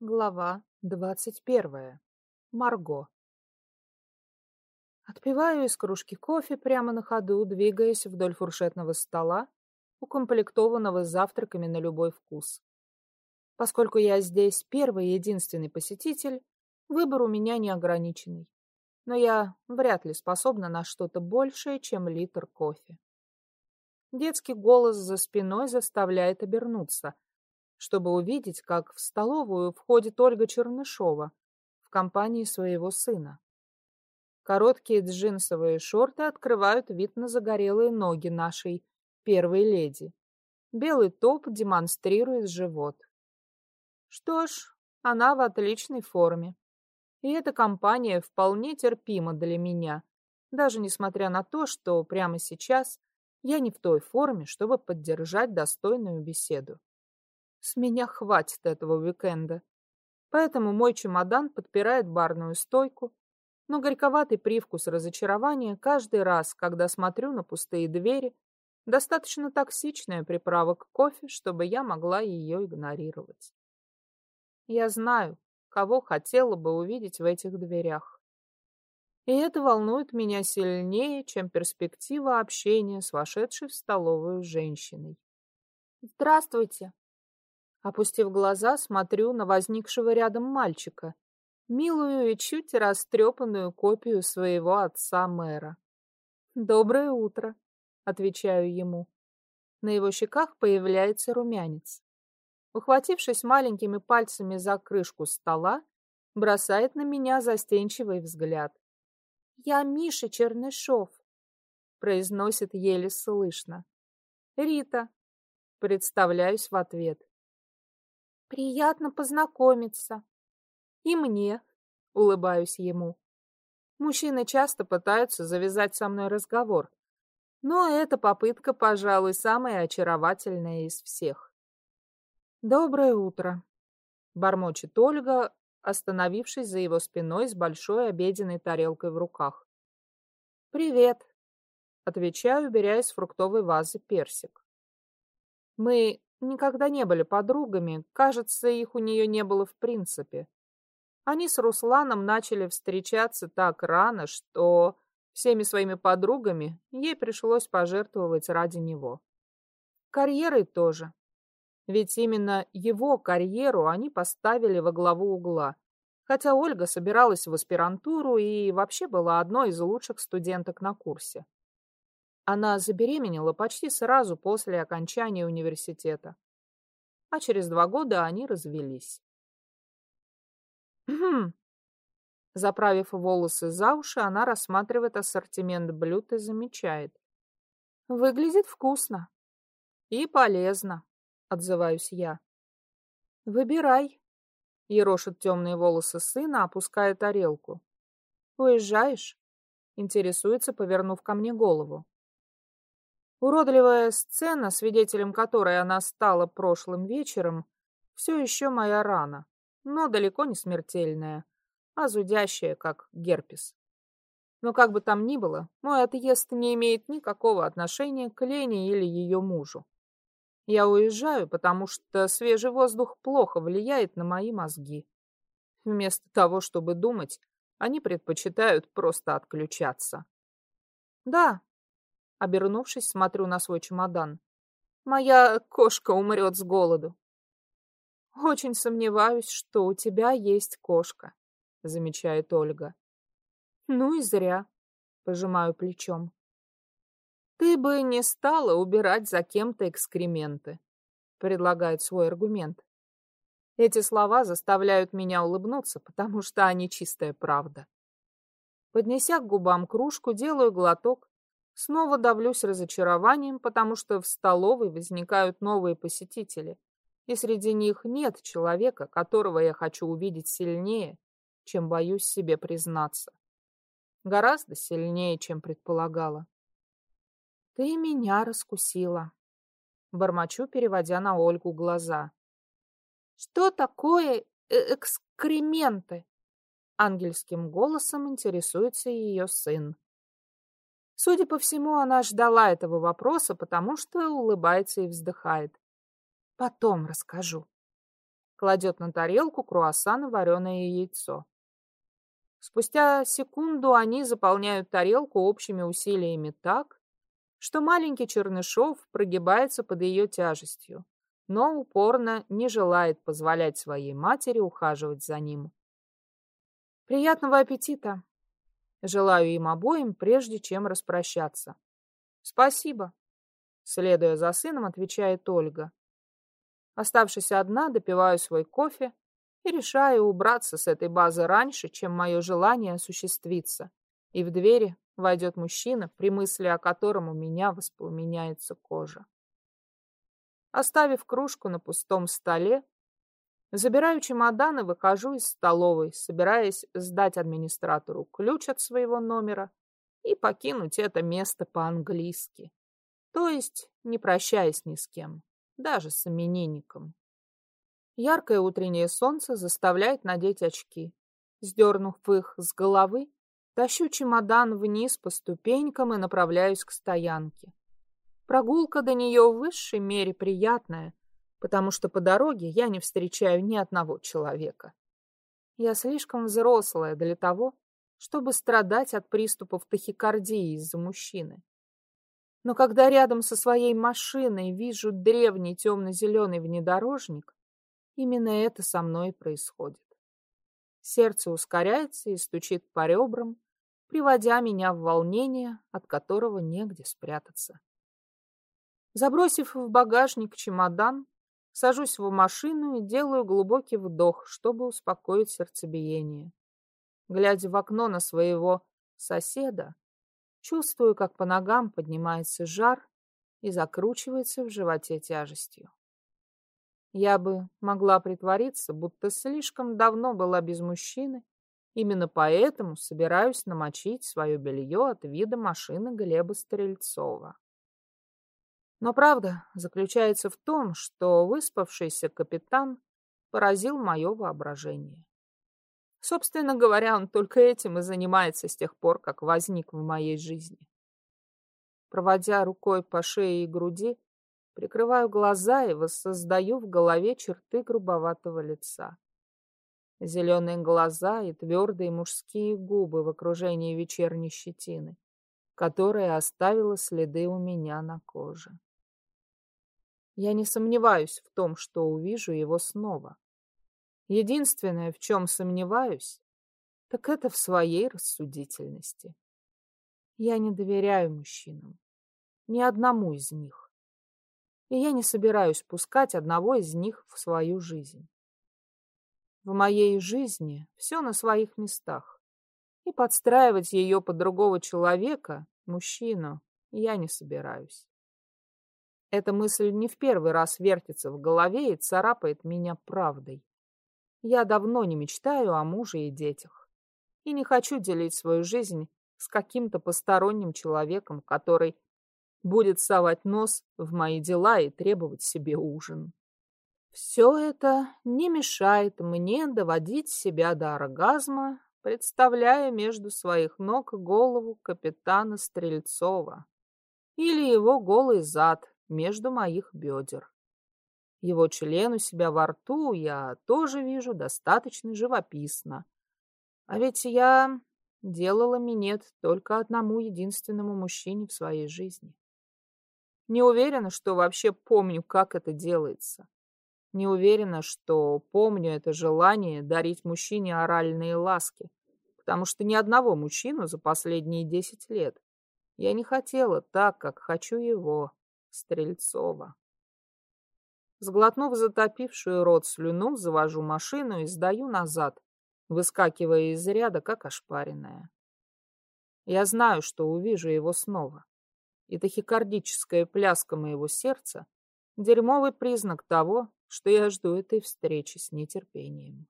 Глава двадцать первая. Марго. Отпиваю из кружки кофе прямо на ходу, двигаясь вдоль фуршетного стола, укомплектованного завтраками на любой вкус. Поскольку я здесь первый и единственный посетитель, выбор у меня неограниченный. Но я вряд ли способна на что-то большее, чем литр кофе. Детский голос за спиной заставляет обернуться — чтобы увидеть, как в столовую входит Ольга Чернышова в компании своего сына. Короткие джинсовые шорты открывают вид на загорелые ноги нашей первой леди. Белый топ демонстрирует живот. Что ж, она в отличной форме. И эта компания вполне терпима для меня, даже несмотря на то, что прямо сейчас я не в той форме, чтобы поддержать достойную беседу. С меня хватит этого уикенда. Поэтому мой чемодан подпирает барную стойку, но горьковатый привкус разочарования каждый раз, когда смотрю на пустые двери, достаточно токсичная приправа к кофе, чтобы я могла ее игнорировать. Я знаю, кого хотела бы увидеть в этих дверях. И это волнует меня сильнее, чем перспектива общения с вошедшей в столовую женщиной. «Здравствуйте!» Опустив глаза, смотрю на возникшего рядом мальчика, милую и чуть растрепанную копию своего отца-мэра. «Доброе утро», — отвечаю ему. На его щеках появляется румянец. Ухватившись маленькими пальцами за крышку стола, бросает на меня застенчивый взгляд. «Я Миша Чернышов», — произносит еле слышно. «Рита», — представляюсь в ответ. Приятно познакомиться. И мне, улыбаюсь ему. Мужчины часто пытаются завязать со мной разговор, но эта попытка, пожалуй, самая очаровательная из всех. «Доброе утро», — бормочет Ольга, остановившись за его спиной с большой обеденной тарелкой в руках. «Привет», — отвечаю, беря из фруктовой вазы персик. Мы никогда не были подругами, кажется, их у нее не было в принципе. Они с Русланом начали встречаться так рано, что всеми своими подругами ей пришлось пожертвовать ради него. Карьерой тоже. Ведь именно его карьеру они поставили во главу угла. Хотя Ольга собиралась в аспирантуру и вообще была одной из лучших студенток на курсе. Она забеременела почти сразу после окончания университета. А через два года они развелись. Заправив волосы за уши, она рассматривает ассортимент блюд и замечает. Выглядит вкусно. И полезно, отзываюсь я. Выбирай. Ерошит темные волосы сына, опуская тарелку. Уезжаешь? Интересуется, повернув ко мне голову. Уродливая сцена, свидетелем которой она стала прошлым вечером, все еще моя рана, но далеко не смертельная, а зудящая, как герпес. Но как бы там ни было, мой отъезд не имеет никакого отношения к Лене или ее мужу. Я уезжаю, потому что свежий воздух плохо влияет на мои мозги. Вместо того, чтобы думать, они предпочитают просто отключаться. Да, Обернувшись, смотрю на свой чемодан. Моя кошка умрет с голоду. Очень сомневаюсь, что у тебя есть кошка, замечает Ольга. Ну и зря, пожимаю плечом. Ты бы не стала убирать за кем-то экскременты, предлагает свой аргумент. Эти слова заставляют меня улыбнуться, потому что они чистая правда. Поднеся к губам кружку, делаю глоток Снова давлюсь разочарованием, потому что в столовой возникают новые посетители, и среди них нет человека, которого я хочу увидеть сильнее, чем боюсь себе признаться. Гораздо сильнее, чем предполагала. Ты меня раскусила. Бормочу, переводя на Ольгу глаза. Что такое э, экскременты? Ангельским голосом интересуется ее сын. Судя по всему, она ждала этого вопроса, потому что улыбается и вздыхает. Потом расскажу. Кладет на тарелку круассан и вареное яйцо. Спустя секунду они заполняют тарелку общими усилиями так, что маленький Чернышов прогибается под ее тяжестью, но упорно не желает позволять своей матери ухаживать за ним. «Приятного аппетита!» Желаю им обоим, прежде чем распрощаться. «Спасибо!» Следуя за сыном, отвечает Ольга. Оставшись одна, допиваю свой кофе и решаю убраться с этой базы раньше, чем мое желание осуществится. И в двери войдет мужчина, при мысли о котором у меня воспламеняется кожа. Оставив кружку на пустом столе, забираю чемодан и выхожу из столовой, собираясь сдать администратору ключ от своего номера и покинуть это место по-английски. То есть не прощаясь ни с кем, даже с именинником. Яркое утреннее солнце заставляет надеть очки. Сдернув их с головы, тащу чемодан вниз по ступенькам и направляюсь к стоянке. Прогулка до нее в высшей мере приятная, потому что по дороге я не встречаю ни одного человека. Я слишком взрослая для того, чтобы страдать от приступов тахикардии из-за мужчины. Но когда рядом со своей машиной вижу древний темно-зеленый внедорожник, Именно это со мной происходит. Сердце ускоряется и стучит по ребрам, приводя меня в волнение, от которого негде спрятаться. Забросив в багажник чемодан, сажусь в машину и делаю глубокий вдох, чтобы успокоить сердцебиение. Глядя в окно на своего соседа, чувствую, как по ногам поднимается жар и закручивается в животе тяжестью. Я бы могла притвориться, будто слишком давно была без мужчины. Именно поэтому собираюсь намочить свое белье от вида машины Глеба Стрельцова. Но правда заключается в том, что выспавшийся капитан поразил мое воображение. Собственно говоря, он только этим и занимается с тех пор, как возник в моей жизни. Проводя рукой по шее и груди, Прикрываю глаза и воссоздаю в голове черты грубоватого лица. Зеленые глаза и твердые мужские губы в окружении вечерней щетины, которая оставила следы у меня на коже. Я не сомневаюсь в том, что увижу его снова. Единственное, в чем сомневаюсь, так это в своей рассудительности. Я не доверяю мужчинам, ни одному из них и я не собираюсь пускать одного из них в свою жизнь. В моей жизни все на своих местах, и подстраивать ее под другого человека, мужчину, я не собираюсь. Эта мысль не в первый раз вертится в голове и царапает меня правдой. Я давно не мечтаю о муже и детях. И не хочу делить свою жизнь с каким-то посторонним человеком, который будет совать нос в мои дела и требовать себе ужин. Все это не мешает мне доводить себя до оргазма, представляя между своих ног голову капитана Стрельцова или его голый зад между моих бедер. Его член у себя во рту я тоже вижу достаточно живописно. А ведь я делала минет только одному единственному мужчине в своей жизни. Не уверена, что вообще помню, как это делается. Не уверена, что помню это желание дарить мужчине оральные ласки, потому что ни одного мужчину за последние десять лет я не хотела так, как хочу его, Стрельцова. Сглотнув затопившую рот слюну, завожу машину и сдаю назад, выскакивая из ряда, как ошпаренная. Я знаю, что увижу его снова и тахикардическая пляска моего сердца — дерьмовый признак того, что я жду этой встречи с нетерпением.